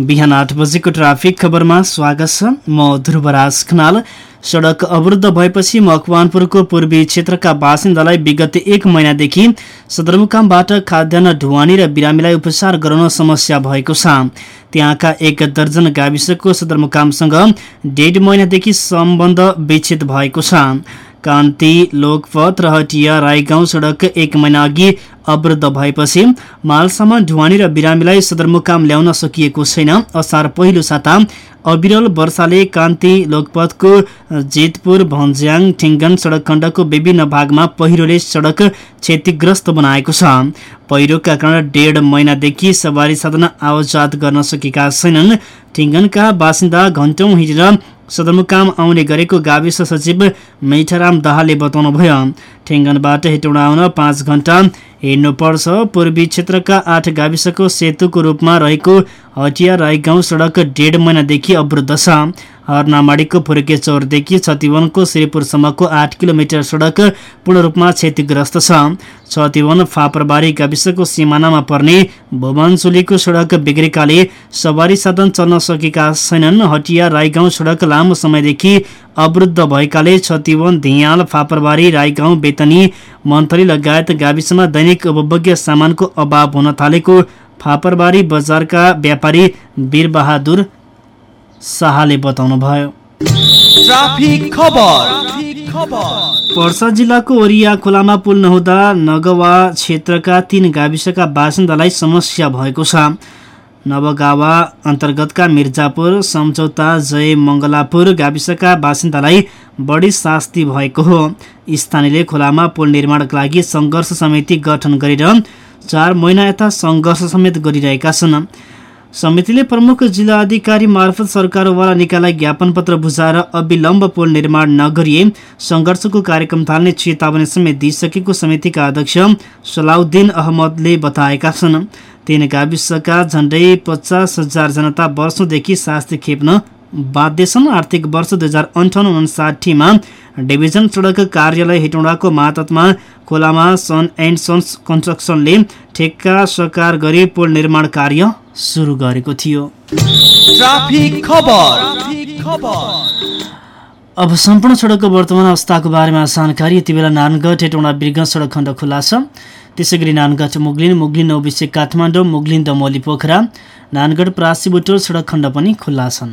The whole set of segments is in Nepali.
बिहान आठ बजेको ट्राफिक खबरमा स्वागत छ। म ध्रुवराज खनाल। सडक अवरुद्ध भएपछि मकवानपुरको पूर्वी क्षेत्रका बासिन्दालाई विगत एक महिनादेखि सदरमुकामबाट खाद्यान्न ढुवानी र बिरामीलाई उपचार गराउन समस्या भएको छ। त्यहाँका एक दर्जन गाविसको सदरमुकामसँग डेढ महिनादेखि सम्बन्ध विच्छेद भएको छ। कान्ति लोकपथ र हटिया राईगाउँ सडक एक महिना अघि अवरुद्ध भएपछि मालसम्म ढुवानी र बिरामीलाई सदरमुकाम ल्याउन सकिएको छैन। असार पहिलो साता अविरल वर्षाले कान्ति लोकपथको जेतपुर भन्ज्याङ ठिङ्गन सडक खण्डको विभिन्न भागमा पहिरोले सडक क्षतिग्रस्त बनाएको छ। पहिरोका कारण डेढ महिनादेखि सवारी साधन आवाजात गर्न सकेका छैनन्। ठिङ्गनका बासिन्दा घन्टौँ हिँडेर सदरमुकाम आउने गरेको गाविस सचिव मैठाराम दाहालले बताउनुभयो। ठेङ्गनबाट हेटौँडा आउन पाँच घण्टा हिँड्नुपर्छ। पूर्वी क्षेत्रका आठ गाविसको सेतुको रूपमा रहेको हटिया राई गाउँ सडक डेढ महिनादेखि अवरुद्ध छ। हरनामाडीको फुर्के चौरदेखि छतिवनको श्रीपुरसम्मको आठ किलोमिटर सडक पूर्ण रूपमा क्षतिग्रस्त छ। छतिवन फापरबारी गाविसको सिमानामा पर्ने भुवनचुलीको सडक बिग्रेकाले सवारी साधन चल्न सकेका छैनन्। हटिया राईगाउँ सडक लामो समयदेखि अवरुद्ध भएकाले छतिवन धियाल फापरबारी राईगाउँ बेतनी मन्थली लगायत गाविसमा दैनिक उपभोग्य सामानको अभाव हुन थालेको फापरबारी बजारका व्यापारी वीरबहादुर शाहले बताउनुभयो। पर्सा जिल्लाको ओरिया खोलामा पुल नहुँदा नगवा क्षेत्रका तीन गाविसका बासिन्दालाई समस्या भएको छ। नवगावा अन्तर्गतका मिर्जापुर सम्झौता जय मङ्गलापुर गाविसका बासिन्दालाई बढी शास्ति भएको हो। स्थानीयले खोलामा पुल निर्माणका लागि सङ्घर्ष समिति गठन गरेर चार महिना यता सङ्घर्ष समेत गरिरहेका छन्। समितिले प्रमुख जिल्ला अधिकारी मार्फत सरकारवाला निकायलाई ज्ञापन पत्र बुझाएर अविलम्ब पुल निर्माण नगरिए सङ्घर्षको कार्यक्रम थाल्ने चेतावनी समेत दिइसकेको समितिका अध्यक्ष सलाउद्दिन अहमदले बताएका छन्। तीन गाविसका झण्डै पचास हजार जनता वर्षौँदेखि शास्ति खेप्न बाध्य छन्। आर्थिक वर्ष दुई हजार अन्ठाउन्न उन्साठीमा डिभिजन सडक कार्यालय हेटौँडाको मातहतमा खोलामा सन एन्ड सन्स कन्स्ट्रक्सनले ठेक्का सकार गरी पुल निर्माण कार्य सुरु गरेको थियो। अब सम्पूर्ण सडकको वर्तमान अवस्थाको बारेमा जानकारी। यति बेला नानगढ हेटौँडा बिर्ग सडक खण्ड खुल्ला छ त्यसै गरी नानगढ मुगलिन मुगलिन नौबिसे काठमाडौँ मुगलिन दमोली पोखरा नानगढ प्रासी बुटोल सडक खण्ड पनि खुल्ला छन्।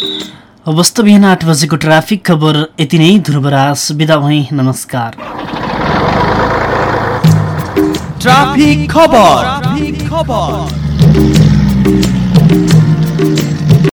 अवस्थ बिहान आठ बजेको ट्राफिक खबर यति नै। ध्रुवराज बिदा भई नमस्कार। ट्राफिक खबर।